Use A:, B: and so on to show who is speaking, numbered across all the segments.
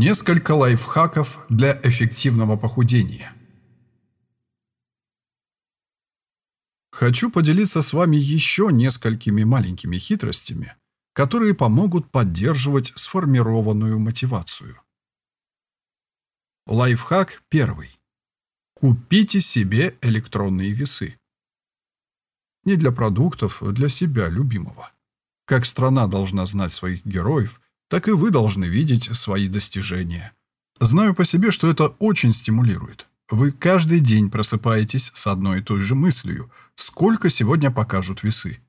A: Несколько лайфхаков для эффективного похудения. Хочу поделиться с вами еще несколькими маленькими хитростями, которые помогут поддерживать сформированную мотивацию. Лайфхак первый. Купите себе электронные весы. Не для продуктов, а для себя любимого. Как страна должна знать своих героев, так и вы должны видеть свои достижения. Знаю по себе, что это очень стимулирует. Вы каждый день просыпаетесь с одной и той же мыслью, сколько сегодня покажут весы.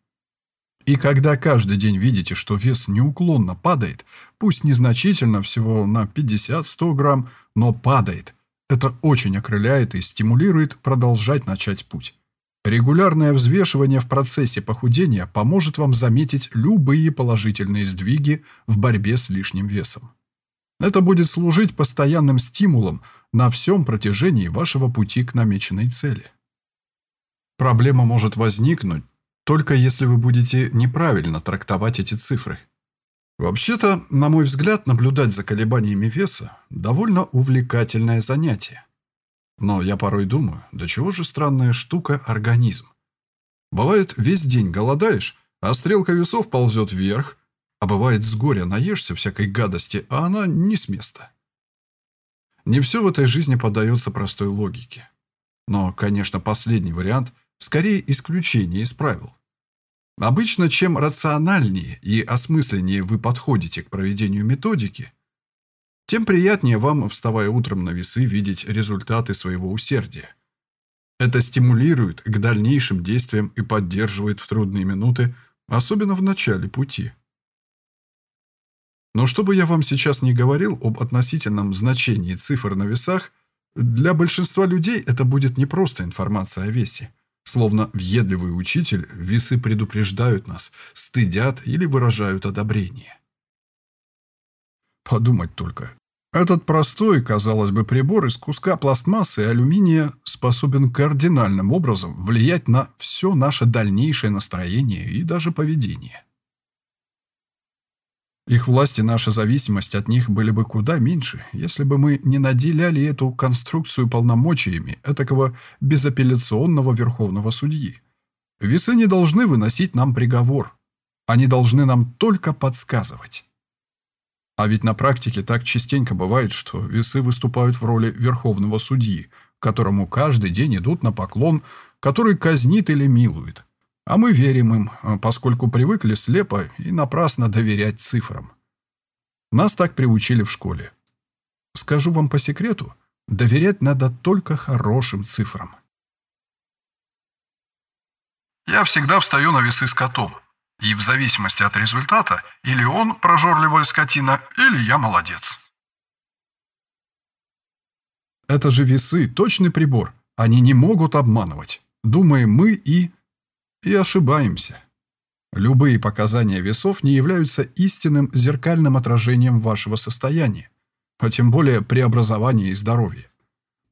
A: И когда каждый день видите, что вес неуклонно падает, пусть незначительно, всего на 50-100 грамм, но падает, это очень окрыляет и стимулирует продолжать начать путь. Регулярное взвешивание в процессе похудения поможет вам заметить любые положительные сдвиги в борьбе с лишним весом. Это будет служить постоянным стимулом на всем протяжении вашего пути к намеченной цели. Проблема может возникнуть только если вы будете неправильно трактовать эти цифры. Вообще-то, на мой взгляд, наблюдать за колебаниями веса – довольно увлекательное занятие. Но я порой думаю, да чего же странная штука организм. Бывает, весь день голодаешь, а стрелка весов ползет вверх, а бывает, с горя наешься всякой гадости, а она не с места. Не все в этой жизни поддается простой логике. Но, конечно, последний вариант скорее исключение из правил. Обычно, чем рациональнее и осмысленнее вы подходите к проведению методики, тем приятнее вам, вставая утром на весы, видеть результаты своего усердия. Это стимулирует к дальнейшим действиям и поддерживает в трудные минуты, особенно в начале пути. Но что бы я вам сейчас не говорил об относительном значении цифр на весах, для большинства людей это будет не просто информация о весе. Словно въедливый учитель, весы предупреждают нас, стыдят или выражают одобрение. Подумать только, этот простой, казалось бы, прибор из куска пластмассы и алюминия способен кардинальным образом влиять на все наше дальнейшее настроение и даже поведение. Их власть и наша зависимость от них были бы куда меньше, если бы мы не наделяли эту конструкцию полномочиями этакого безапелляционного верховного судьи. Весы не должны выносить нам приговор. Они должны нам только подсказывать. А ведь на практике так частенько бывает, что весы выступают в роли верховного судьи, которому каждый день идут на поклон, который казнит или милует. А мы верим им, поскольку привыкли слепо и напрасно доверять цифрам. Нас так приучили в школе. Скажу вам по секрету, доверять надо только хорошим цифрам. Я всегда встаю на весы с котом. И в зависимости от результата, или он прожорливая скотина, или я молодец. Это же весы, точный прибор. Они не могут обманывать. Думаем мы и... И ошибаемся. Любые показания весов не являются истинным зеркальным отражением вашего состояния, а тем более преобразования и здоровья.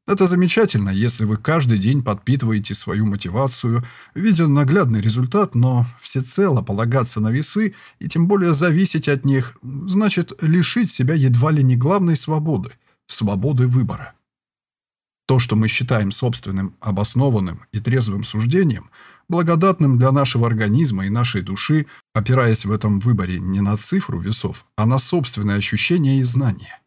A: Это замечательно, если вы каждый день подпитываете свою мотивацию, видя наглядный результат, но всецело полагаться на весы и тем более зависеть от них, значит лишить себя едва ли не главной свободы – свободы выбора. То, что мы считаем собственным, обоснованным и трезвым суждением, благодатным для нашего организма и нашей души, опираясь в этом выборе не на цифру весов, а на собственные ощущения и знания –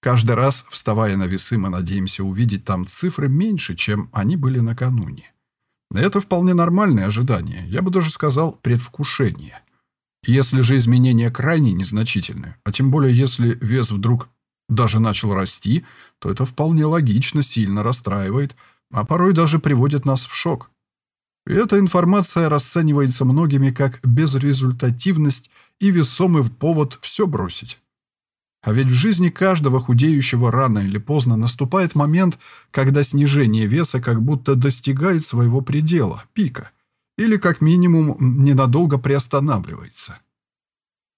A: Каждый раз, вставая на весы, мы надеемся увидеть там цифры меньше, чем они были накануне. Это вполне нормальное ожидание, я бы даже сказал предвкушение. Если же изменения крайне незначительны, а тем более если вес вдруг даже начал расти, то это вполне логично сильно расстраивает, а порой даже приводит нас в шок. Эта информация расценивается многими как безрезультативность и весомый повод все бросить. А ведь в жизни каждого худеющего рано или поздно наступает момент, когда снижение веса как будто достигает своего предела, пика, или как минимум ненадолго приостанавливается.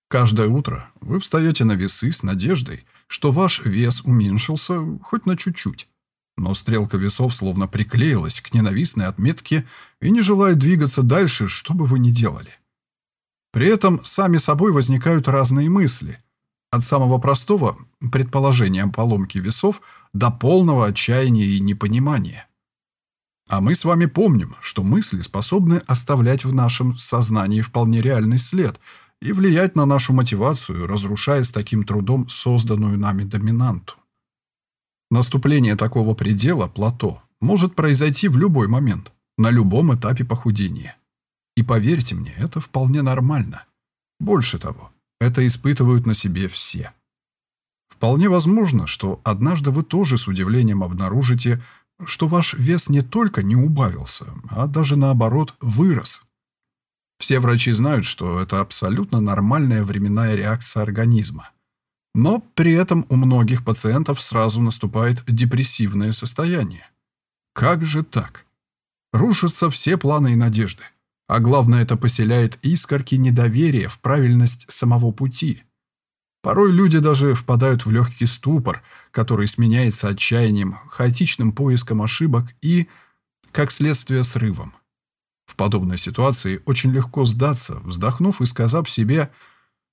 A: Каждое утро вы встаете на весы с надеждой, что ваш вес уменьшился хоть на чуть-чуть. Но стрелка весов словно приклеилась к ненавистной отметке и не желает двигаться дальше, что бы вы ни делали. При этом сами собой возникают разные мысли – От самого простого предположения о поломке весов до полного отчаяния и непонимания. А мы с вами помним, что мысли способны оставлять в нашем сознании вполне реальный след и влиять на нашу мотивацию, разрушая с таким трудом созданную нами доминанту. Наступление такого предела, плато, может произойти в любой момент, на любом этапе похудения. И поверьте мне, это вполне нормально. Больше того, это испытывают на себе все. Вполне возможно, что однажды вы тоже с удивлением обнаружите, что ваш вес не только не убавился, а даже наоборот вырос. Все врачи знают, что это абсолютно нормальная временная реакция организма. Но при этом у многих пациентов сразу наступает депрессивное состояние. Как же так? Рушатся все планы и надежды. А главное, это поселяет искорки недоверия в правильность самого пути. Порой люди даже впадают в легкий ступор, который сменяется отчаянием, хаотичным поиском ошибок и, как следствие, срывом. В подобной ситуации очень легко сдаться, вздохнув и сказав себе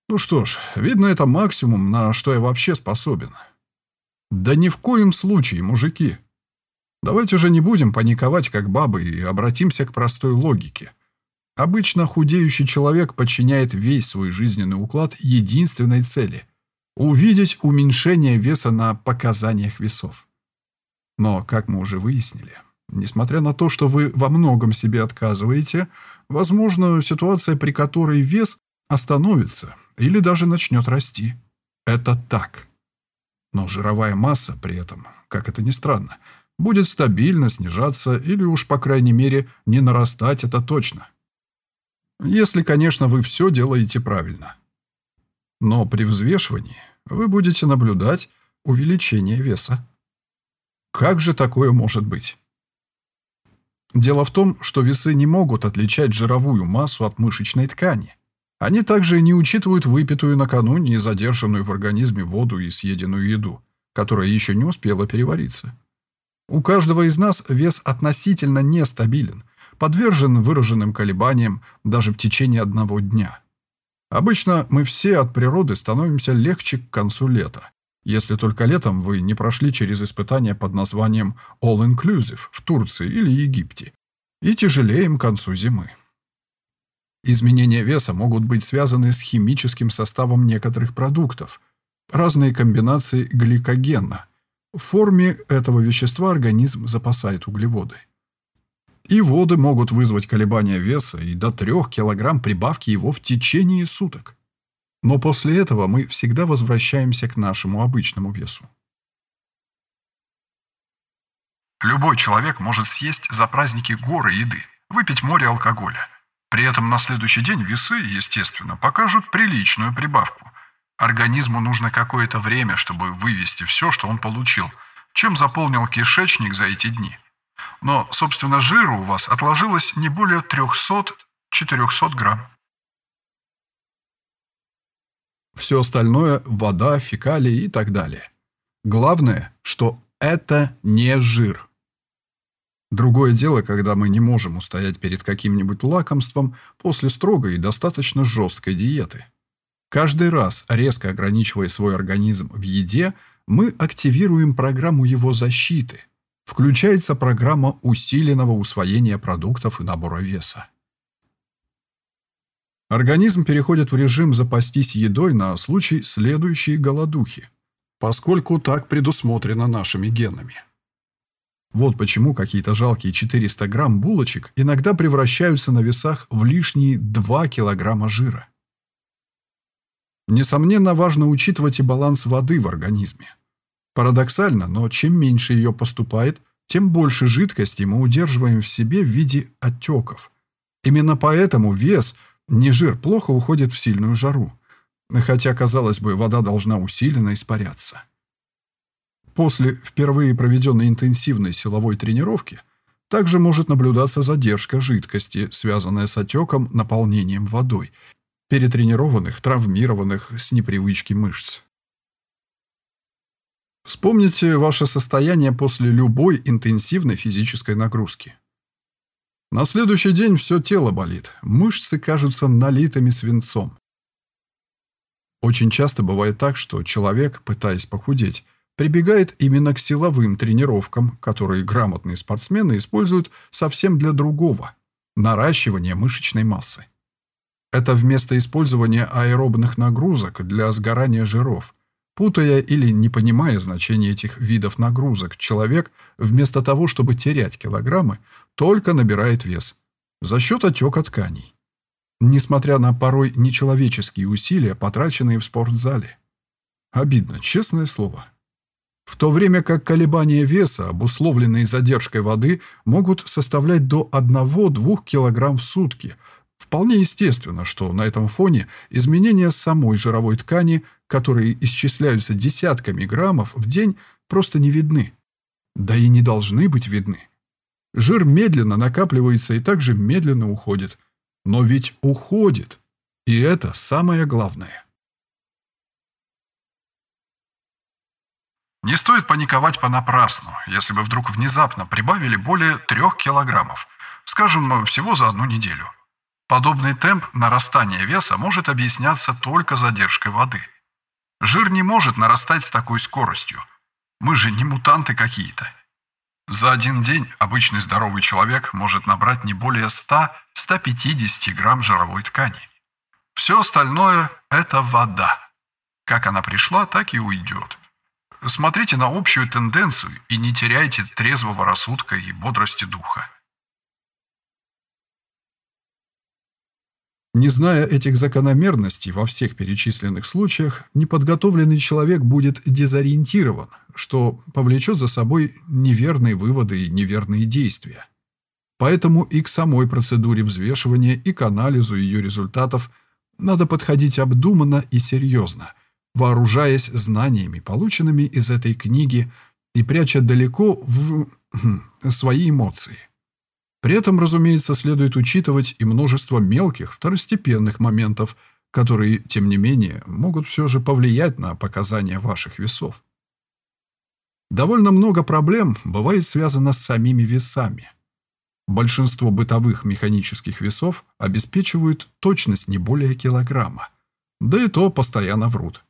A: «Ну что ж, видно, это максимум, на что я вообще способен». Да ни в коем случае, мужики. Давайте же не будем паниковать, как бабы, и обратимся к простой логике – Обычно худеющий человек подчиняет весь свой жизненный уклад единственной цели – увидеть уменьшение веса на показаниях весов. Но, как мы уже выяснили, несмотря на то, что вы во многом себе отказываете, возможно, ситуация, при которой вес остановится или даже начнет расти. Это так. Но жировая масса при этом, как это ни странно, будет стабильно снижаться или уж, по крайней мере, не нарастать, это точно. Если, конечно, вы все делаете правильно. Но при взвешивании вы будете наблюдать увеличение веса. Как же такое может быть? Дело в том, что весы не могут отличать жировую массу от мышечной ткани. Они также не учитывают выпитую накануне и задержанную в организме воду и съеденную еду, которая еще не успела перевариться. У каждого из нас вес относительно нестабилен, подвержен выраженным колебаниям даже в течение одного дня. Обычно мы все от природы становимся легче к концу лета, если только летом вы не прошли через испытания под названием All Inclusive в Турции или Египте, и тяжелеем к концу зимы. Изменения веса могут быть связаны с химическим составом некоторых продуктов, разные комбинации гликогена. В форме этого вещества организм запасает углеводы. И воды могут вызвать колебания веса и до 3 кг прибавки его в течение суток. Но после этого мы всегда возвращаемся к нашему обычному весу.
B: Любой человек может съесть за праздники горы еды, выпить море алкоголя. При этом на следующий день весы, естественно, покажут приличную прибавку. Организму нужно какое-то время, чтобы вывести все, что он получил, чем заполнил кишечник за эти дни. Но, собственно, жира у вас отложилось не более 300-400 грамм.
A: Все остальное – вода, фекалии и так далее. Главное, что это не жир. Другое дело, когда мы не можем устоять перед каким-нибудь лакомством после строгой и достаточно жесткой диеты. Каждый раз, резко ограничивая свой организм в еде, мы активируем программу его защиты, включается программа усиленного усвоения продуктов и набора веса. Организм переходит в режим запастись едой на случай следующей голодухи, поскольку так предусмотрено нашими генами. Вот почему какие-то жалкие 400 грамм булочек иногда превращаются на весах в лишние 2 килограмма жира. Несомненно, важно учитывать и баланс воды в организме. Парадоксально, но чем меньше ее поступает, тем больше жидкости мы удерживаем в себе в виде отеков. Именно поэтому вес, не жир, плохо уходит в сильную жару. Хотя, казалось бы, вода должна усиленно испаряться. После впервые проведенной интенсивной силовой тренировки также может наблюдаться задержка жидкости, связанная с отеком, наполнением водой, перетренированных, травмированных с непривычки мышц. Вспомните ваше состояние после любой интенсивной физической нагрузки. На следующий день все тело болит, мышцы кажутся налитыми свинцом. Очень часто бывает так, что человек, пытаясь похудеть, прибегает именно к силовым тренировкам, которые грамотные спортсмены используют совсем для другого – наращивания мышечной массы. Это вместо использования аэробных нагрузок для сгорания жиров. Путая или не понимая значения этих видов нагрузок, человек вместо того, чтобы терять килограммы, только набирает вес за счет отека тканей. Несмотря на порой нечеловеческие усилия, потраченные в спортзале. Обидно, честное слово. В то время как колебания веса, обусловленные задержкой воды, могут составлять до 1-2 кг в сутки. Вполне естественно, что на этом фоне изменения самой жировой ткани, которые исчисляются десятками граммов в день, просто не видны. Да и не должны быть видны. Жир медленно накапливается и также медленно уходит – но ведь уходит. И это самое главное.
B: Не стоит паниковать понапрасну, если вы вдруг внезапно прибавили более трех килограммов, скажем, всего за одну неделю. Подобный темп нарастания веса может объясняться только задержкой воды. Жир не может нарастать с такой скоростью. Мы же не мутанты какие-то. За один день обычный здоровый человек может набрать не более 100-150 грамм жировой ткани. Все остальное – это вода. Как она пришла, так и уйдет. Смотрите на общую тенденцию и не теряйте трезвого рассудка и бодрости духа.
A: Не зная этих закономерностей во всех перечисленных случаях, неподготовленный человек будет дезориентирован, что повлечет за собой неверные выводы и неверные действия. Поэтому и к самой процедуре взвешивания, и к анализу ее результатов надо подходить обдуманно и серьезно, вооружаясь знаниями, полученными из этой книги, и пряча далеко в свои эмоции. При этом, разумеется, следует учитывать и множество мелких, второстепенных моментов, которые, тем не менее, могут все же повлиять на показания ваших весов. Довольно много проблем бывает связано с самими весами. Большинство бытовых механических весов обеспечивают точность не более килограмма. Да и то постоянно врут.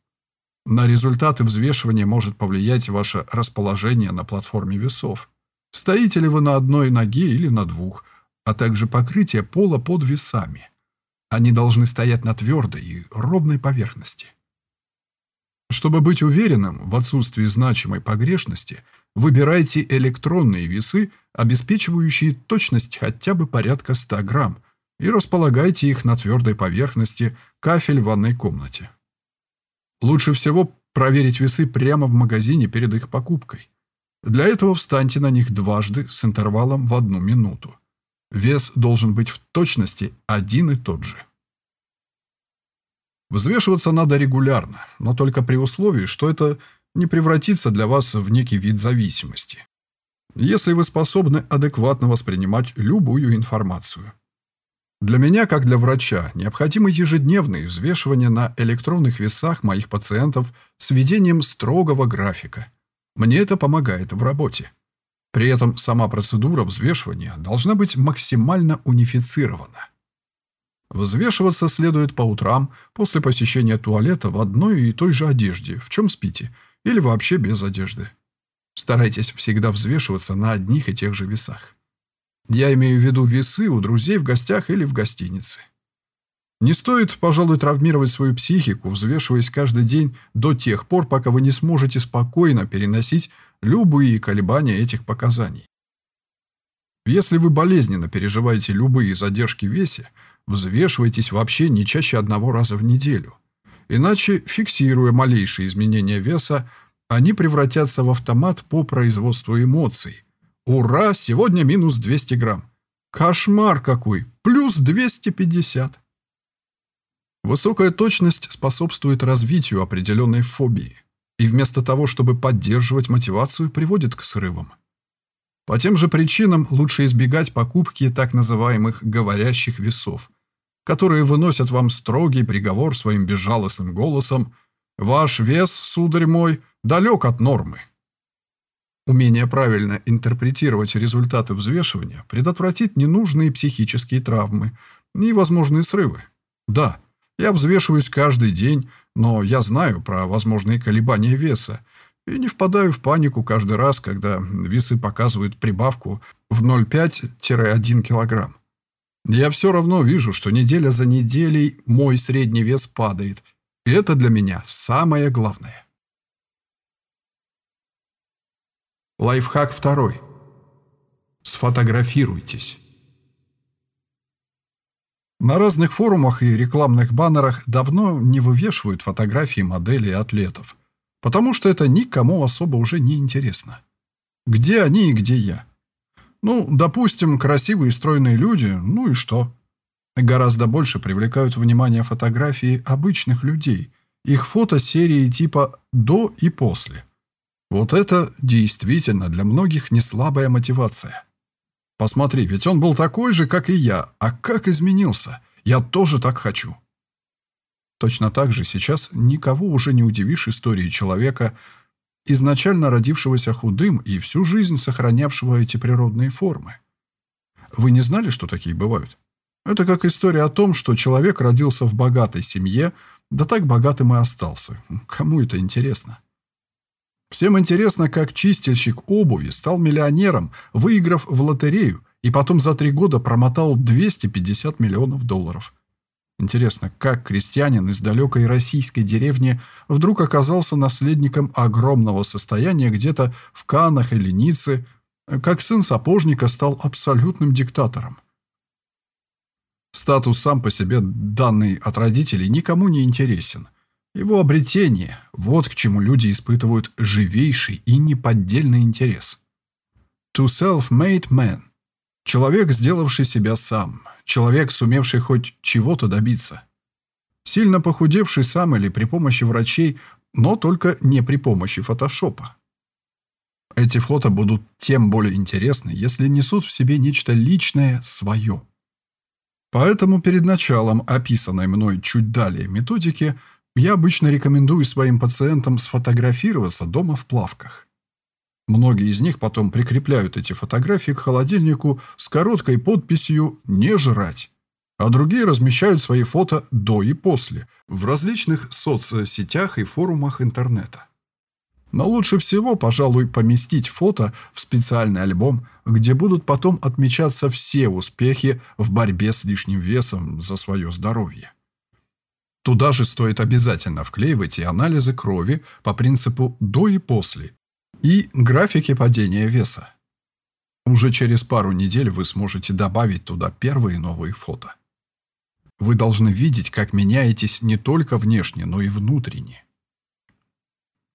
A: На результаты взвешивания может повлиять ваше расположение на платформе весов. Стоите ли вы на одной ноге или на двух, а также покрытие пола под весами. Они должны стоять на твердой и ровной поверхности. Чтобы быть уверенным в отсутствии значимой погрешности, выбирайте электронные весы, обеспечивающие точность хотя бы порядка 100 грамм, и располагайте их на твердой поверхности кафель в ванной комнате. Лучше всего проверить весы прямо в магазине перед их покупкой. Для этого встаньте на них дважды с интервалом в одну минуту. Вес должен быть в точности один и тот же. Взвешиваться надо регулярно, но только при условии, что это не превратится для вас в некий вид зависимости. Если вы способны адекватно воспринимать любую информацию. Для меня, как для врача, необходимы ежедневные взвешивания на электронных весах моих пациентов с ведением строгого графика – мне это помогает в работе. При этом сама процедура взвешивания должна быть максимально унифицирована. Взвешиваться следует по утрам после посещения туалета в одной и той же одежде, в чем спите, или вообще без одежды. Старайтесь всегда взвешиваться на одних и тех же весах. Я имею в виду весы у друзей в гостях или в гостинице. Не стоит, пожалуй, травмировать свою психику, взвешиваясь каждый день до тех пор, пока вы не сможете спокойно переносить любые колебания этих показаний. Если вы болезненно переживаете любые задержки в весе, взвешивайтесь вообще не чаще одного раза в неделю. Иначе, фиксируя малейшие изменения веса, они превратятся в автомат по производству эмоций. Ура, сегодня минус 200 грамм. Кошмар какой, плюс 250. Высокая точность способствует развитию определенной фобии и вместо того, чтобы поддерживать мотивацию, приводит к срывам. По тем же причинам лучше избегать покупки так называемых «говорящих весов», которые выносят вам строгий приговор своим безжалостным голосом «Ваш вес, сударь мой, далек от нормы». Умение правильно интерпретировать результаты взвешивания предотвратит ненужные психические травмы и возможные срывы. Да, я взвешиваюсь каждый день, Но я знаю про возможные колебания веса и не впадаю в панику каждый раз, когда весы показывают прибавку в 0,5-1 килограмм. Я все равно вижу, что неделя за неделей мой средний вес падает, и это для меня самое главное. Лайфхак второй. Сфотографируйтесь. На разных форумах и рекламных баннерах давно не вывешивают фотографии моделей и атлетов, потому что это никому особо уже не интересно. Где они и где я? Ну, допустим, красивые и стройные люди, ну и что? Гораздо больше привлекают внимание фотографии обычных людей, их фото серии типа «до» и «после». Вот это действительно для многих не слабая мотивация. Посмотри, ведь он был такой же, как и я. А как изменился? Я тоже так хочу. Точно так же сейчас никого уже не удивишь историей человека, изначально родившегося худым и всю жизнь сохранявшего эти природные формы. Вы не знали, что такие бывают? Это как история о том, что человек родился в богатой семье, да так богатым и остался. Кому это интересно? Всем интересно, как чистильщик обуви стал миллионером, выиграв в лотерею, и потом за три года промотал 250 миллионов долларов. Интересно, как крестьянин из далекой российской деревни вдруг оказался наследником огромного состояния где-то в Канах или Ницце, как сын сапожника стал абсолютным диктатором. Статус сам по себе, данный от родителей, никому не интересен – его обретение – вот к чему люди испытывают живейший и неподдельный интерес. To self-made man – человек, сделавший себя сам, человек, сумевший хоть чего-то добиться. Сильно похудевший сам или при помощи врачей, но только не при помощи фотошопа. Эти фото будут тем более интересны, если несут в себе нечто личное, свое. Поэтому перед началом описанной мной чуть далее методики – я обычно рекомендую своим пациентам сфотографироваться дома в плавках. Многие из них потом прикрепляют эти фотографии к холодильнику с короткой подписью «Не жрать», а другие размещают свои фото до и после в различных соцсетях и форумах интернета. Но лучше всего, пожалуй, поместить фото в специальный альбом, где будут потом отмечаться все успехи в борьбе с лишним весом за свое здоровье. Туда же стоит обязательно вклеивать и анализы крови по принципу «до» и «после» и графики падения веса. Уже через пару недель вы сможете добавить туда первые новые фото. Вы должны видеть, как меняетесь не только внешне, но и внутренне.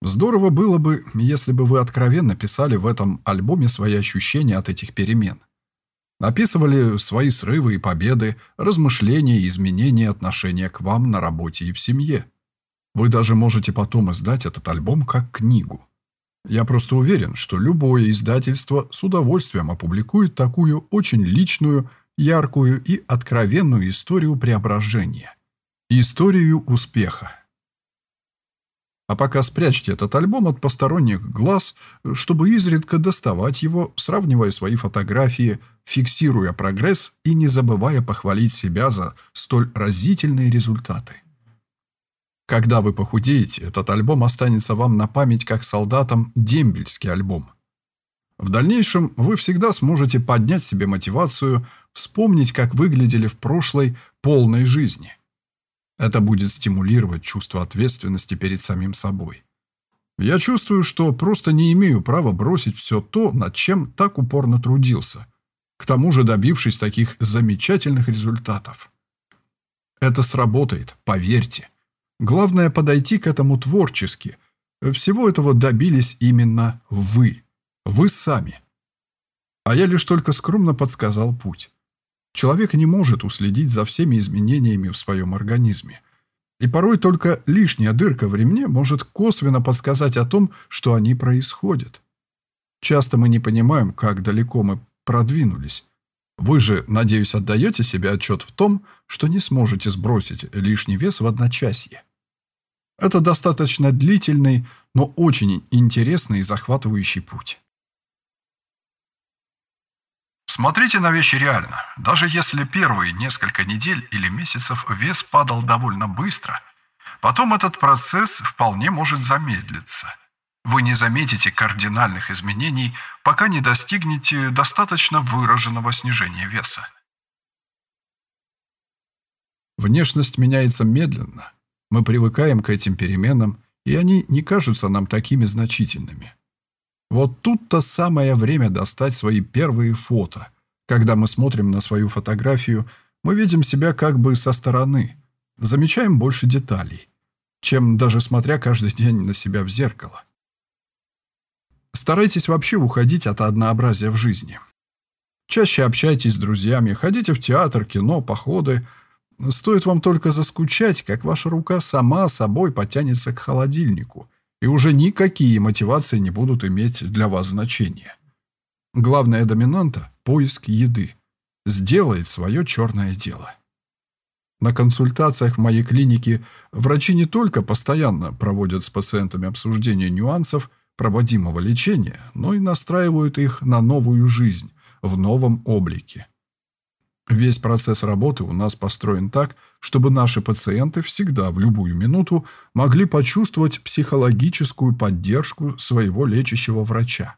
A: Здорово было бы, если бы вы откровенно писали в этом альбоме свои ощущения от этих перемен – Описывали свои срывы и победы, размышления и изменения отношения к вам на работе и в семье. Вы даже можете потом издать этот альбом как книгу. Я просто уверен, что любое издательство с удовольствием опубликует такую очень личную, яркую и откровенную историю преображения. Историю успеха. А пока спрячьте этот альбом от посторонних глаз, чтобы изредка доставать его, сравнивая свои фотографии, фиксируя прогресс и не забывая похвалить себя за столь разительные результаты. Когда вы похудеете, этот альбом останется вам на память как солдатам дембельский альбом. В дальнейшем вы всегда сможете поднять себе мотивацию, вспомнить, как выглядели в прошлой полной жизни – это будет стимулировать чувство ответственности перед самим собой. Я чувствую, что просто не имею права бросить все то, над чем так упорно трудился, к тому же добившись таких замечательных результатов. Это сработает, поверьте. Главное подойти к этому творчески. Всего этого добились именно вы. Вы сами. А я лишь только скромно подсказал путь. Человек не может уследить за всеми изменениями в своем организме. И порой только лишняя дырка в ремне может косвенно подсказать о том, что они происходят. Часто мы не понимаем, как далеко мы продвинулись. Вы же, надеюсь, отдаете себе отчет в том, что не сможете сбросить лишний вес в одночасье. Это достаточно длительный, но очень интересный и захватывающий путь.
B: Смотрите на вещи реально. Даже если первые несколько недель или месяцев вес падал довольно быстро, Потом этот процесс вполне может замедлиться. Вы не заметите кардинальных изменений, пока не достигнете достаточно выраженного снижения веса.
A: Внешность меняется медленно. Мы привыкаем к этим переменам, и они не кажутся нам такими значительными. Вот тут-то самое время достать свои первые фото. Когда мы смотрим на свою фотографию, мы видим себя как бы со стороны, замечаем больше деталей, чем даже смотря каждый день на себя в зеркало. Старайтесь вообще уходить от однообразия в жизни. Чаще общайтесь с друзьями, ходите в театр, кино, походы. Стоит вам только заскучать, как ваша рука сама собой потянется к холодильнику, и уже никакие мотивации не будут иметь для вас значения. Главная доминанта – поиск еды. Сделает свое черное дело. На консультациях в моей клинике врачи не только постоянно проводят с пациентами обсуждение нюансов – проводимого лечения, но и настраивают их на новую жизнь в новом облике. Весь процесс работы у нас построен так, чтобы наши пациенты всегда в любую минуту могли почувствовать психологическую поддержку своего лечащего врача.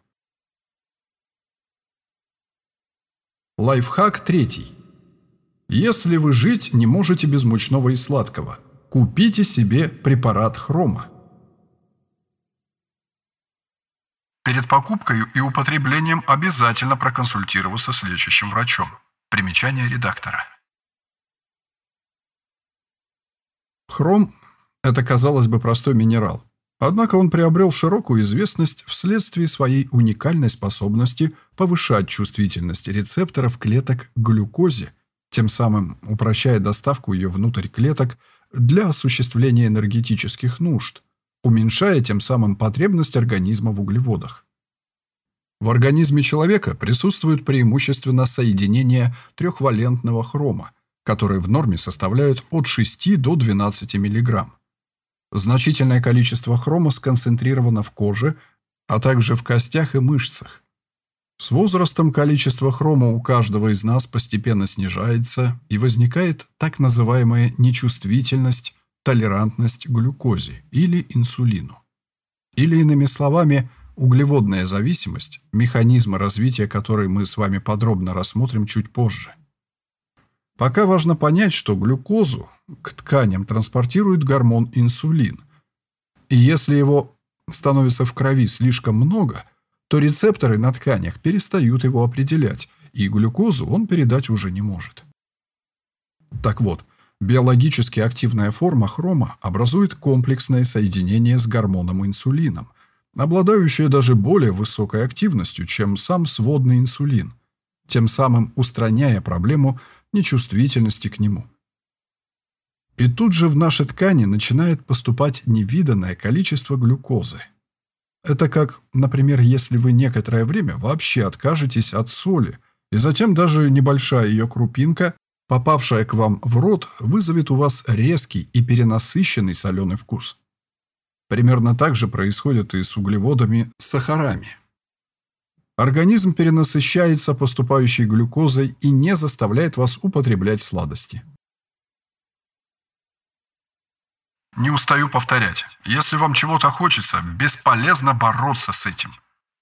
A: Лайфхак третий. Если вы жить не можете без мучного и сладкого, купите себе препарат хрома.
B: Перед покупкой и употреблением обязательно проконсультироваться с лечащим врачом. Примечание редактора.
A: Хром – это, казалось бы, простой минерал. Однако он приобрел широкую известность вследствие своей уникальной способности повышать чувствительность рецепторов клеток к глюкозе, тем самым упрощая доставку ее внутрь клеток для осуществления энергетических нужд уменьшая тем самым потребность организма в углеводах. В организме человека присутствует преимущественно соединение трехвалентного хрома, которые в норме составляют от 6 до 12 мг. Значительное количество хрома сконцентрировано в коже, а также в костях и мышцах. С возрастом количество хрома у каждого из нас постепенно снижается и возникает так называемая нечувствительность толерантность к глюкозе или инсулину. Или иными словами, углеводная зависимость, механизмы развития которой мы с вами подробно рассмотрим чуть позже. Пока важно понять, что глюкозу к тканям транспортирует гормон инсулин. И если его становится в крови слишком много, то рецепторы на тканях перестают его определять, и глюкозу он передать уже не может. Так вот, Биологически активная форма хрома образует комплексное соединение с гормоном инсулином, обладающее даже более высокой активностью, чем сам сводный инсулин, тем самым устраняя проблему нечувствительности к нему. И тут же в наши ткани начинает поступать невиданное количество глюкозы. Это как, например, если вы некоторое время вообще откажетесь от соли, и затем даже небольшая ее крупинка попавшая к вам в рот, вызовет у вас резкий и перенасыщенный соленый вкус. Примерно так же происходит и с углеводами, с сахарами. Организм перенасыщается поступающей глюкозой и не заставляет вас употреблять сладости.
B: Не устаю повторять. Если вам чего-то хочется, бесполезно бороться с этим.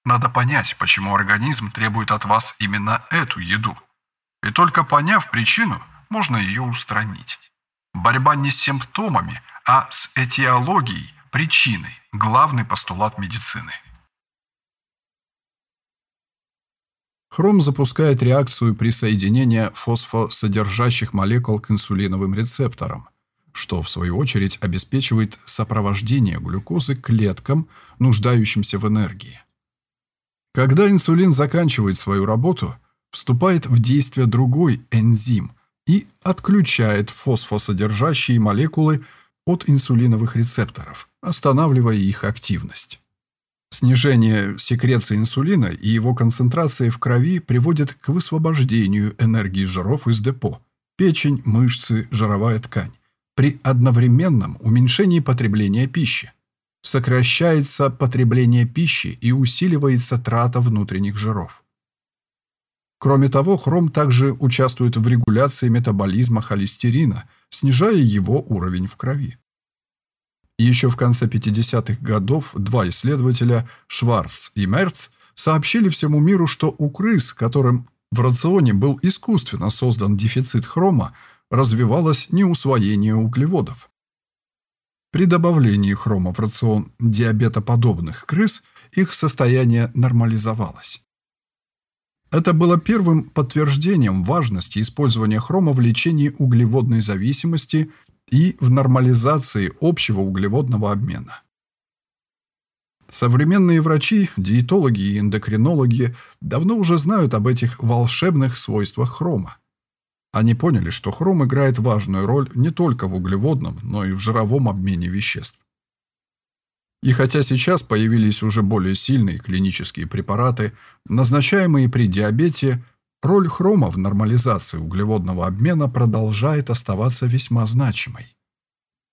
B: Надо понять, почему организм требует от вас именно эту еду. И только поняв причину, можно ее устранить. Борьба не с симптомами, а с этиологией, причиной – главный постулат медицины.
A: Хром запускает реакцию присоединения фосфосодержащих молекул к инсулиновым рецепторам, что, в свою очередь, обеспечивает сопровождение глюкозы клеткам, нуждающимся в энергии. Когда инсулин заканчивает свою работу, вступает в действие другой энзим и отключает фосфосодержащие молекулы от инсулиновых рецепторов, останавливая их активность. Снижение секреции инсулина и его концентрации в крови приводит к высвобождению энергии жиров из депо, печень, мышцы, жировая ткань, при одновременном уменьшении потребления пищи. Сокращается потребление пищи и усиливается трата внутренних жиров. Кроме того, хром также участвует в регуляции метаболизма холестерина, снижая его уровень в крови. Еще в конце 50-х годов два исследователя, Шварц и Мерц, сообщили всему миру, что у крыс, которым в рационе был искусственно создан дефицит хрома, развивалось неусвоение углеводов. При добавлении хрома в рацион диабетоподобных крыс их состояние нормализовалось. Это было первым подтверждением важности использования хрома в лечении углеводной зависимости и в нормализации общего углеводного обмена. Современные врачи, диетологи и эндокринологи давно уже знают об этих волшебных свойствах хрома. Они поняли, что хром играет важную роль не только в углеводном, но и в жировом обмене веществ. И хотя сейчас появились уже более сильные клинические препараты, назначаемые при диабете, роль хрома в нормализации углеводного обмена продолжает оставаться весьма значимой.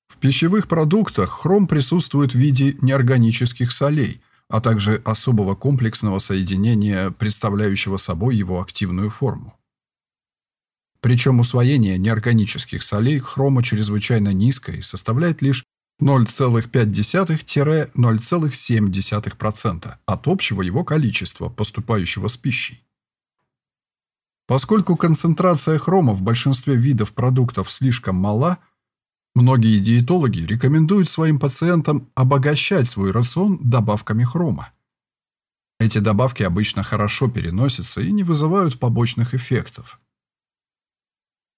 A: В пищевых продуктах хром присутствует в виде неорганических солей, а также особого комплексного соединения, представляющего собой его активную форму. Причем усвоение неорганических солей хрома чрезвычайно низкое и составляет лишь 0,5-0,7% от общего его количества, поступающего с пищей. Поскольку концентрация хрома в большинстве видов продуктов слишком мала, многие диетологи рекомендуют своим пациентам обогащать свой рацион добавками хрома. Эти добавки обычно хорошо переносятся и не вызывают побочных эффектов.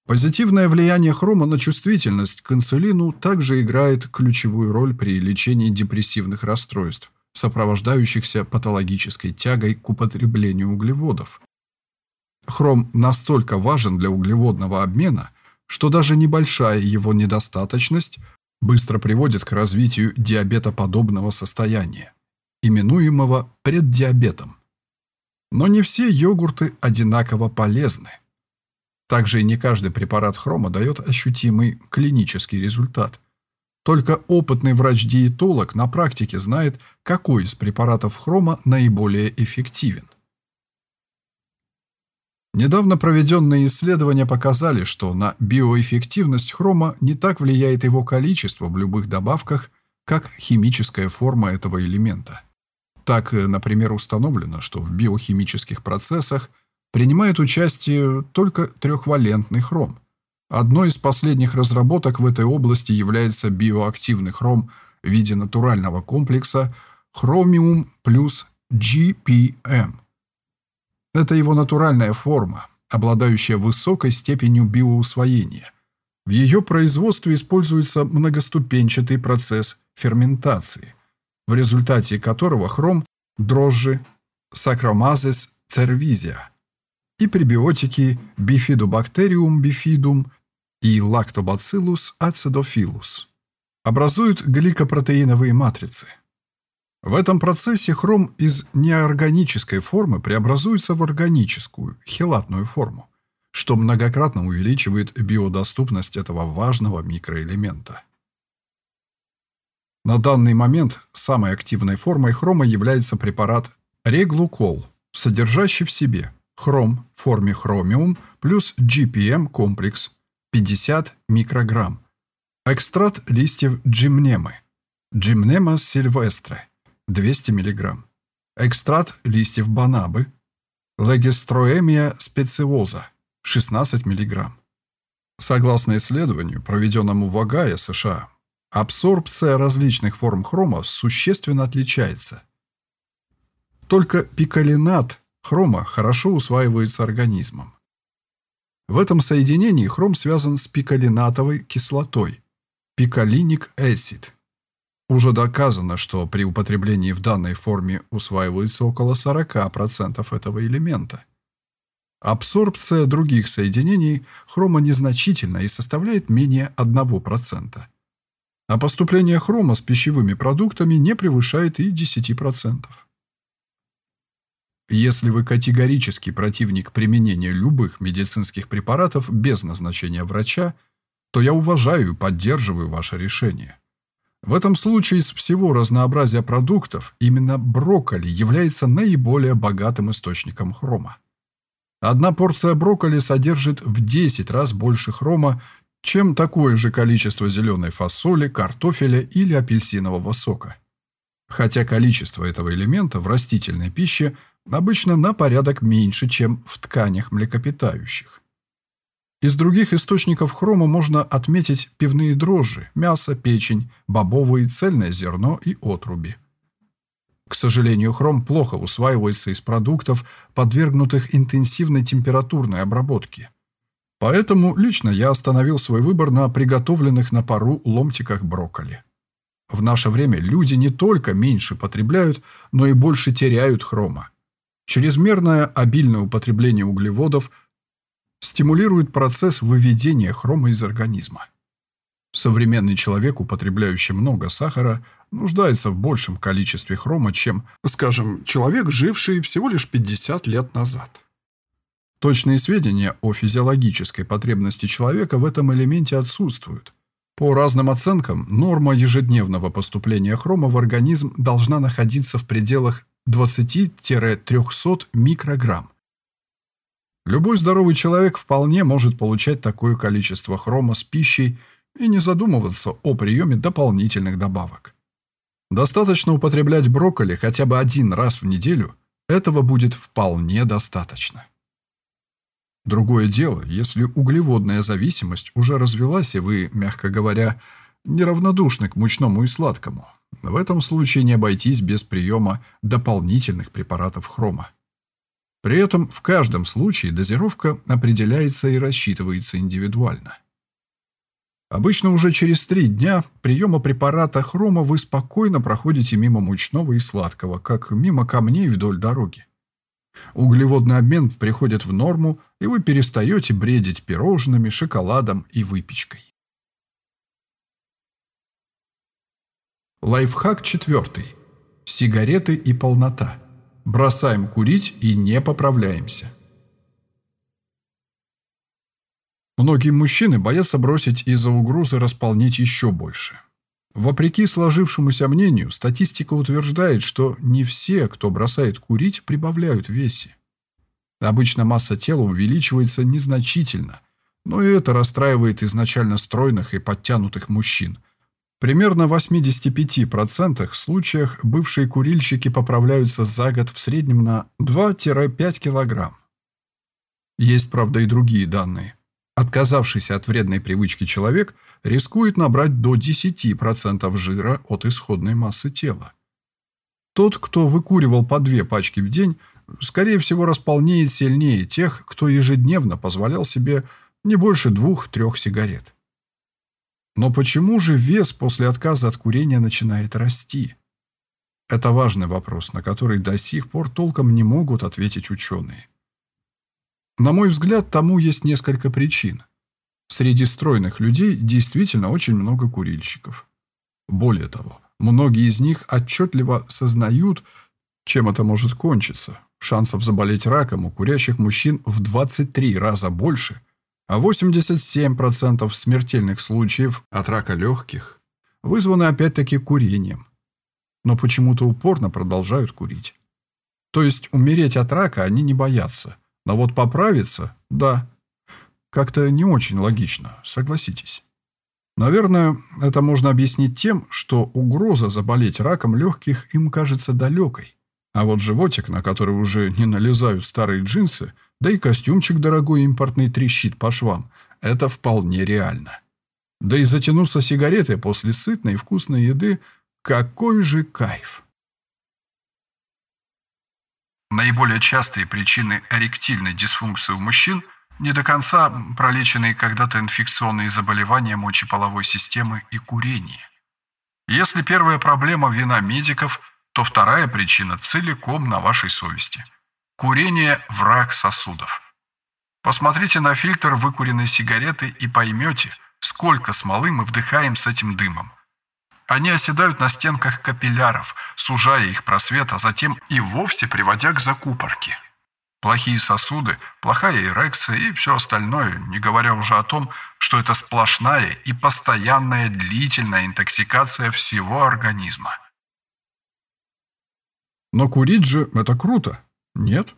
A: Позитивное влияние хрома на чувствительность к инсулину также играет ключевую роль при лечении депрессивных расстройств, сопровождающихся патологической тягой к употреблению углеводов. Хром настолько важен для углеводного обмена, что даже небольшая его недостаточность быстро приводит к развитию диабетоподобного состояния, именуемого преддиабетом. Но не все йогурты одинаково полезны. Также и не каждый препарат хрома дает ощутимый клинический результат. Только опытный врач-диетолог на практике знает, какой из препаратов хрома наиболее эффективен. Недавно проведенные исследования показали, что на биоэффективность хрома не так влияет его количество в любых добавках, как химическая форма этого элемента. Так, например, установлено, что в биохимических процессах принимает участие только трехвалентный хром. Одной из последних разработок в этой области является биоактивный хром в виде натурального комплекса хромиум плюс GPM. Это его натуральная форма, обладающая высокой степенью биоусвоения. В ее производстве используется многоступенчатый процесс ферментации, в результате которого хром, дрожжи, Saccharomyces cerevisiae и пребиотики Bifidobacterium bifidum и Lactobacillus acidophilus образуют гликопротеиновые матрицы – в этом процессе хром из неорганической формы преобразуется в органическую, хелатную форму, что многократно увеличивает биодоступность этого важного микроэлемента. На данный момент самой активной формой хрома является препарат реглукол, содержащий в себе хром в форме хромиум плюс GPM-комплекс 50 микрограмм, экстракт листьев джимнемы, джимнема сильвестре, 200 мг. Экстракт листьев банабы. Легистроэмия специоза 16 мг. Согласно исследованию, проведенному в Огайо, США, абсорбция различных форм хрома существенно отличается. Только пикалинат хрома хорошо усваивается организмом. В этом соединении хром связан с пикалинатовой кислотой, пикалиник acid, уже доказано, что при употреблении в данной форме усваивается около 40% этого элемента. Абсорбция других соединений хрома незначительна и составляет менее 1%. А поступление хрома с пищевыми продуктами не превышает и 10%. Если вы категорический противник применения любых медицинских препаратов без назначения врача, то я уважаю и поддерживаю ваше решение. В этом случае из всего разнообразия продуктов именно брокколи является наиболее богатым источником хрома. Одна порция брокколи содержит в 10 раз больше хрома, чем такое же количество зеленой фасоли, картофеля или апельсинового сока. Хотя количество этого элемента в растительной пище обычно на порядок меньше, чем в тканях млекопитающих. Из других источников хрома можно отметить пивные дрожжи, мясо, печень, бобовое и цельное зерно и отруби. К сожалению, хром плохо усваивается из продуктов, подвергнутых интенсивной температурной обработке. Поэтому лично я остановил свой выбор на приготовленных на пару ломтиках брокколи. В наше время люди не только меньше потребляют, но и больше теряют хрома. Чрезмерное обильное употребление углеводов – стимулирует процесс выведения хрома из организма. Современный человек, употребляющий много сахара, нуждается в большем количестве хрома, чем, скажем, человек, живший всего лишь 50 лет назад. Точные сведения о физиологической потребности человека в этом элементе отсутствуют. По разным оценкам, норма ежедневного поступления хрома в организм должна находиться в пределах 20-300 микрограмм. Любой здоровый человек вполне может получать такое количество хрома с пищей и не задумываться о приеме дополнительных добавок. Достаточно употреблять брокколи хотя бы один раз в неделю, этого будет вполне достаточно. Другое дело, если углеводная зависимость уже развелась, и вы, мягко говоря, неравнодушны к мучному и сладкому. В этом случае не обойтись без приема дополнительных препаратов хрома. При этом в каждом случае дозировка определяется и рассчитывается индивидуально. Обычно уже через три дня приема препарата хрома вы спокойно проходите мимо мучного и сладкого, как мимо камней вдоль дороги. Углеводный обмен приходит в норму, и вы перестаете бредить пирожными, шоколадом и выпечкой. Лайфхак четвертый. Сигареты и полнота. Бросаем курить и не поправляемся. Многие мужчины боятся бросить из-за угрозы располнить еще больше. Вопреки сложившемуся мнению, статистика утверждает, что не все, кто бросает курить, прибавляют весе. Обычно масса тела увеличивается незначительно, но и это расстраивает изначально стройных и подтянутых мужчин – Примерно в 85% случаях бывшие курильщики поправляются за год в среднем на 2-5 килограмм. Есть, правда, и другие данные. Отказавшийся от вредной привычки человек рискует набрать до 10% жира от исходной массы тела. Тот, кто выкуривал по две пачки в день, скорее всего располнеет сильнее тех, кто ежедневно позволял себе не больше двух-трех сигарет. Но почему же вес после отказа от курения начинает расти? Это важный вопрос, на который до сих пор толком не могут ответить ученые. На мой взгляд, тому есть несколько причин. Среди стройных людей действительно очень много курильщиков. Более того, многие из них отчетливо сознают, чем это может кончиться. Шансов заболеть раком у курящих мужчин в 23 раза больше – а 87% смертельных случаев от рака легких вызваны опять-таки курением. Но почему-то упорно продолжают курить. То есть умереть от рака они не боятся. Но вот поправиться – да. Как-то не очень логично, согласитесь. Наверное, это можно объяснить тем, что угроза заболеть раком легких им кажется далекой. А вот животик, на который уже не налезают старые джинсы, да и костюмчик дорогой импортный трещит по швам. Это вполне реально. Да и затянуться сигаретой после сытной и вкусной еды – какой же кайф!
B: Наиболее частые причины эректильной дисфункции у мужчин – не до конца пролеченные когда-то инфекционные заболевания мочеполовой системы и курение. Если первая проблема – вина медиков, то вторая причина целиком на вашей совести – Курение – враг сосудов. Посмотрите на фильтр выкуренной сигареты и поймете, сколько смолы мы вдыхаем с этим дымом. Они оседают на стенках капилляров, сужая их просвет, а затем и вовсе приводя к закупорке. Плохие сосуды, плохая эрекция и все остальное, не говоря уже о том, что это сплошная и постоянная длительная интоксикация всего организма.
A: Но курить же это круто. Нет?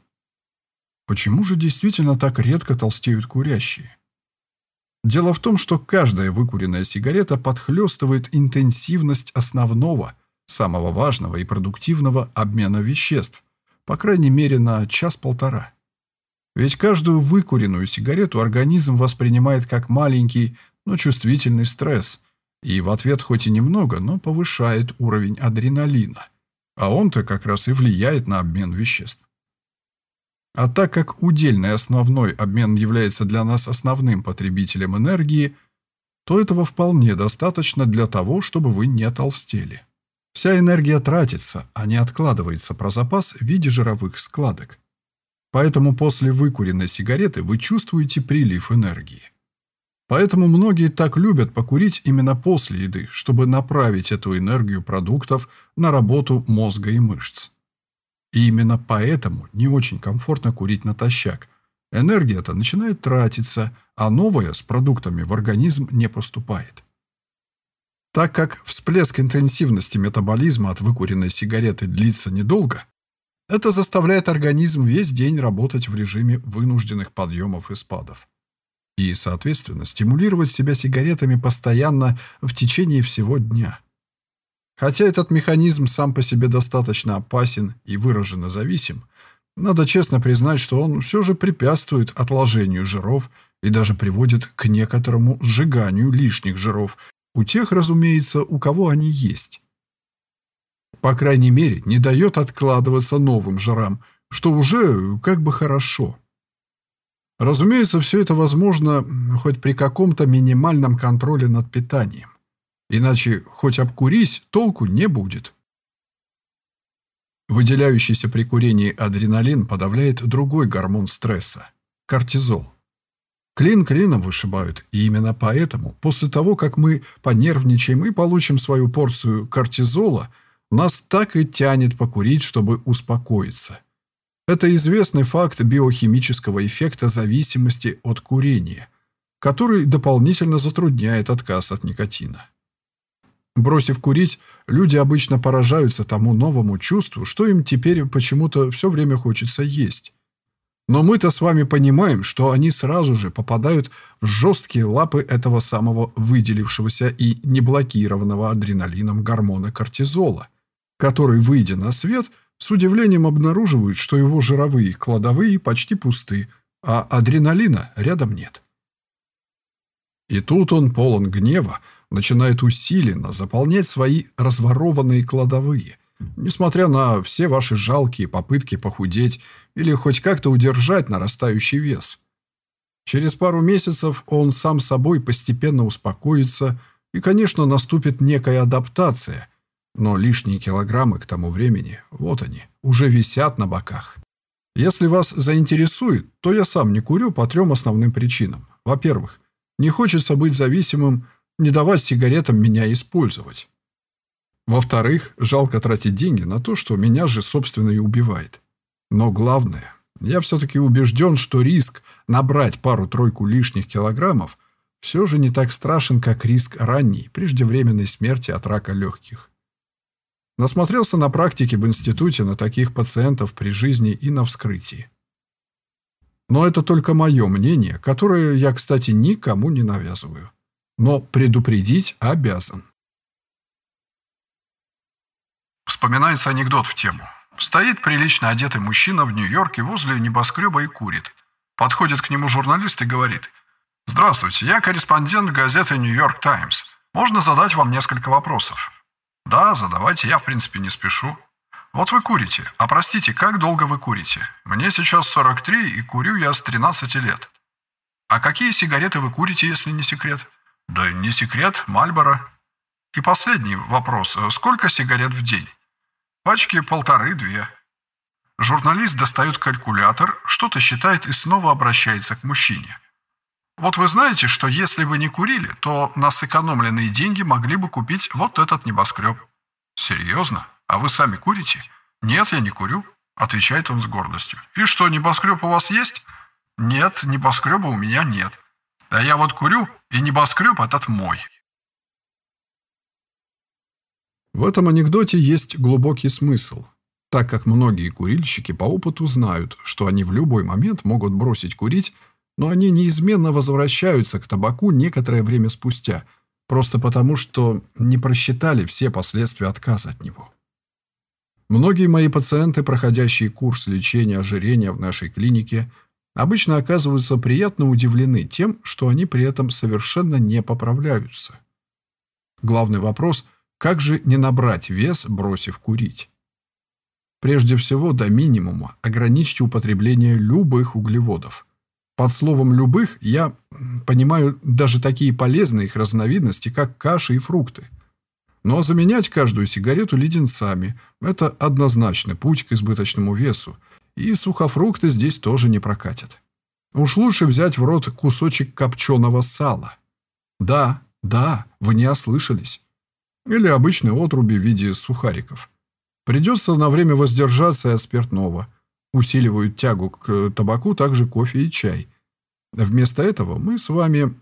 A: Почему же действительно так редко толстеют курящие? Дело в том, что каждая выкуренная сигарета подхлестывает интенсивность основного, самого важного и продуктивного обмена веществ, по крайней мере на час-полтора. Ведь каждую выкуренную сигарету организм воспринимает как маленький, но чувствительный стресс, и в ответ хоть и немного, но повышает уровень адреналина. А он-то как раз и влияет на обмен веществ. А так как удельный основной обмен является для нас основным потребителем энергии, то этого вполне достаточно для того, чтобы вы не толстели. Вся энергия тратится, а не откладывается про запас в виде жировых складок. Поэтому после выкуренной сигареты вы чувствуете прилив энергии. Поэтому многие так любят покурить именно после еды, чтобы направить эту энергию продуктов на работу мозга и мышц. И именно поэтому не очень комфортно курить натощак. Энергия-то начинает тратиться, а новая с продуктами в организм не поступает. Так как всплеск интенсивности метаболизма от выкуренной сигареты длится недолго, это заставляет организм весь день работать в режиме вынужденных подъемов и спадов. И, соответственно, стимулировать себя сигаретами постоянно в течение всего дня – Хотя этот механизм сам по себе достаточно опасен и выраженно зависим, надо честно признать, что он все же препятствует отложению жиров и даже приводит к некоторому сжиганию лишних жиров, у тех, разумеется, у кого они есть. По крайней мере, не дает откладываться новым жирам, что уже как бы хорошо. Разумеется, все это возможно хоть при каком-то минимальном контроле над питанием. Иначе хоть обкурись, толку не будет. Выделяющийся при курении адреналин подавляет другой гормон стресса – кортизол. Клин клином вышибают, и именно поэтому, после того, как мы понервничаем и получим свою порцию кортизола, нас так и тянет покурить, чтобы успокоиться. Это известный факт биохимического эффекта зависимости от курения, который дополнительно затрудняет отказ от никотина. Бросив курить, люди обычно поражаются тому новому чувству, что им теперь почему-то все время хочется есть. Но мы-то с вами понимаем, что они сразу же попадают в жесткие лапы этого самого выделившегося и неблокированного адреналином гормона кортизола, который, выйдя на свет, с удивлением обнаруживают, что его жировые кладовые почти пусты, а адреналина рядом нет. И тут он полон гнева, начинает усиленно заполнять свои разворованные кладовые, несмотря на все ваши жалкие попытки похудеть или хоть как-то удержать нарастающий вес. Через пару месяцев он сам собой постепенно успокоится, и, конечно, наступит некая адаптация, но лишние килограммы к тому времени, вот они, уже висят на боках. Если вас заинтересует, то я сам не курю по трем основным причинам. Во-первых, не хочется быть зависимым не давать сигаретам меня использовать. Во-вторых, жалко тратить деньги на то, что меня же, собственно, и убивает. Но главное, я все-таки убежден, что риск набрать пару-тройку лишних килограммов все же не так страшен, как риск ранней, преждевременной смерти от рака легких. Насмотрелся на практике в институте на таких пациентов при жизни и на вскрытии. Но это только мое мнение, которое я, кстати, никому не навязываю но предупредить обязан.
B: Вспоминается анекдот в тему. Стоит прилично одетый мужчина в Нью-Йорке возле небоскреба и курит. Подходит к нему журналист и говорит. «Здравствуйте, я корреспондент газеты «Нью-Йорк Таймс». Можно задать вам несколько вопросов?» «Да, задавайте, я в принципе не спешу». «Вот вы курите. А простите, как долго вы курите? Мне сейчас 43, и курю я с 13 лет». «А какие сигареты вы курите, если не секрет?» Да не секрет, Мальборо. И последний вопрос. Сколько сигарет в день? Пачки полторы-две. Журналист достает калькулятор, что-то считает и снова обращается к мужчине. Вот вы знаете, что если бы не курили, то на сэкономленные деньги могли бы купить вот этот небоскреб. Серьезно? А вы сами курите? Нет, я не курю, отвечает он с гордостью. И что, небоскреб у вас есть? Нет, небоскреба у меня нет. А я вот курю, и небоскреб этот мой.
A: В этом анекдоте есть глубокий смысл, так как многие курильщики по опыту знают, что они в любой момент могут бросить курить, но они неизменно возвращаются к табаку некоторое время спустя, просто потому, что не просчитали все последствия отказа от него. Многие мои пациенты, проходящие курс лечения ожирения в нашей клинике, обычно оказываются приятно удивлены тем, что они при этом совершенно не поправляются. Главный вопрос – как же не набрать вес, бросив курить? Прежде всего, до минимума ограничьте употребление любых углеводов. Под словом «любых» я понимаю даже такие полезные их разновидности, как каши и фрукты. Но заменять каждую сигарету леденцами – это однозначный путь к избыточному весу, и сухофрукты здесь тоже не прокатят. Уж лучше взять в рот кусочек копченого сала. Да, да, вы не ослышались. Или обычные отруби в виде сухариков. Придется на время воздержаться от спиртного. Усиливают тягу к табаку также кофе и чай. Вместо этого мы с вами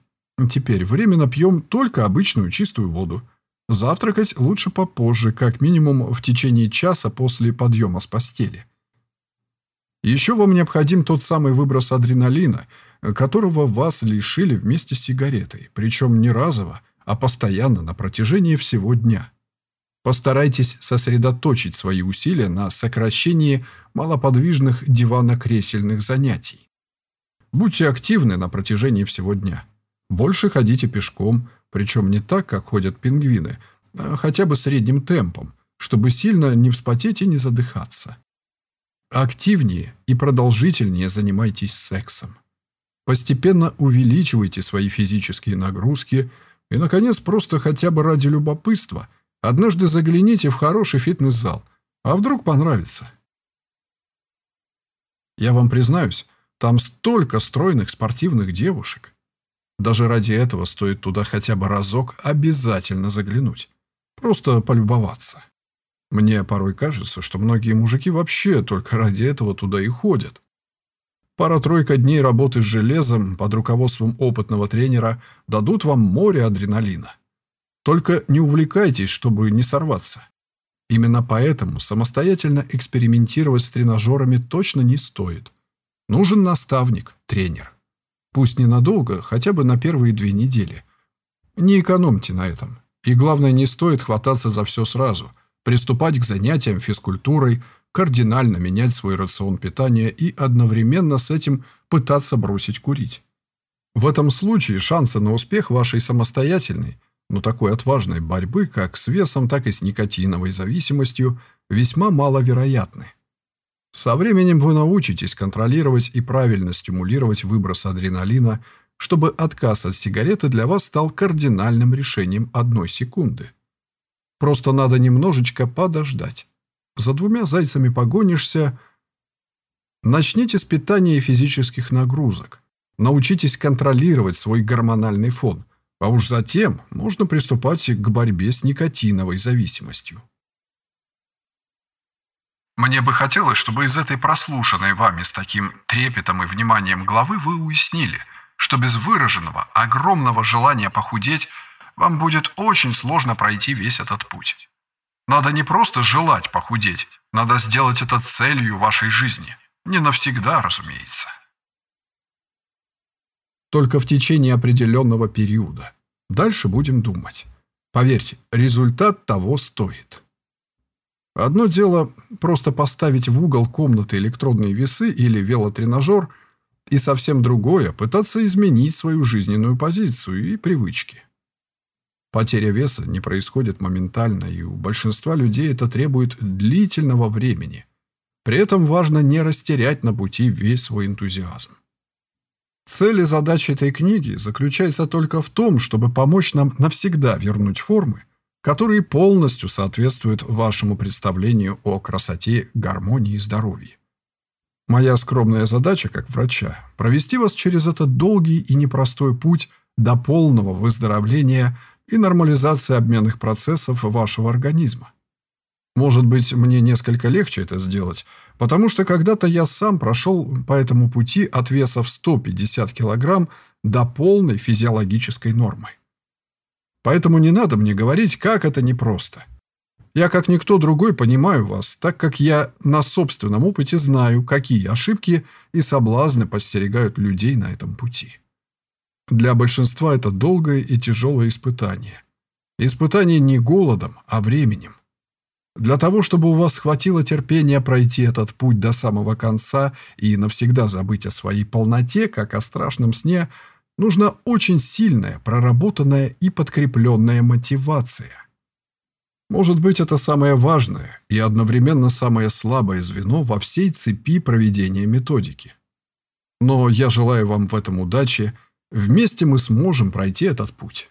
A: теперь временно пьем только обычную чистую воду. Завтракать лучше попозже, как минимум в течение часа после подъема с постели. Еще вам необходим тот самый выброс адреналина, которого вас лишили вместе с сигаретой, причем не разово, а постоянно на протяжении всего дня. Постарайтесь сосредоточить свои усилия на сокращении малоподвижных дивано-кресельных занятий. Будьте активны на протяжении всего дня. Больше ходите пешком, причем не так, как ходят пингвины, а хотя бы средним темпом, чтобы сильно не вспотеть и не задыхаться. Активнее и продолжительнее занимайтесь сексом. Постепенно увеличивайте свои физические нагрузки – и, наконец, просто хотя бы ради любопытства, однажды загляните в хороший фитнес-зал. А вдруг понравится? Я вам признаюсь, там столько стройных спортивных девушек. Даже ради этого стоит туда хотя бы разок обязательно заглянуть. Просто полюбоваться. Мне порой кажется, что многие мужики вообще только ради этого туда и ходят. Пара-тройка дней работы с железом под руководством опытного тренера дадут вам море адреналина. Только не увлекайтесь, чтобы не сорваться. Именно поэтому самостоятельно экспериментировать с тренажерами точно не стоит. Нужен наставник, тренер. Пусть ненадолго, хотя бы на первые две недели. Не экономьте на этом. И главное, не стоит хвататься за все сразу. Приступать к занятиям физкультурой, кардинально менять свой рацион питания и одновременно с этим пытаться бросить курить. В этом случае шансы на успех вашей самостоятельной, но такой отважной борьбы как с весом, так и с никотиновой зависимостью весьма маловероятны. Со временем вы научитесь контролировать и правильно стимулировать выброс адреналина, чтобы отказ от сигареты для вас стал кардинальным решением одной секунды. Просто надо немножечко подождать. За двумя зайцами погонишься. Начните с питания и физических нагрузок. Научитесь контролировать свой гормональный фон, а уж затем можно приступать к борьбе с никотиновой зависимостью.
B: Мне бы хотелось, чтобы из этой прослушанной вами с таким трепетом и вниманием главы вы уяснили, что без выраженного, огромного желания похудеть вам будет очень сложно пройти весь этот путь. Надо не просто желать похудеть, надо сделать это целью вашей жизни. Не навсегда, разумеется.
A: Только в течение определенного периода. Дальше будем думать. Поверьте, результат того стоит. Одно дело просто поставить в угол комнаты электронные весы или велотренажер, и совсем другое – пытаться изменить свою жизненную позицию и привычки. Потеря веса не происходит моментально, и у большинства людей это требует длительного времени. При этом важно не растерять на пути весь свой энтузиазм. Цель и задача этой книги заключается только в том, чтобы помочь нам навсегда вернуть формы, которые полностью соответствуют вашему представлению о красоте, гармонии и здоровье. Моя скромная задача как врача – провести вас через этот долгий и непростой путь до полного выздоровления – и нормализация обменных процессов вашего организма. Может быть, мне несколько легче это сделать, потому что когда-то я сам прошел по этому пути от веса в 150 килограмм до полной физиологической нормы. Поэтому не надо мне говорить, как это непросто. Я, как никто другой, понимаю вас, так как я на собственном опыте знаю, какие ошибки и соблазны подстерегают людей на этом пути. Для большинства это долгое и тяжелое испытание. Испытание не голодом, а временем. Для того, чтобы у вас хватило терпения пройти этот путь до самого конца и навсегда забыть о своей полноте, как о страшном сне, нужна очень сильная, проработанная и подкрепленная мотивация. Может быть, это самое важное и одновременно самое слабое звено во всей цепи проведения методики. Но я желаю вам в этом удачи. Вместе мы сможем пройти этот путь.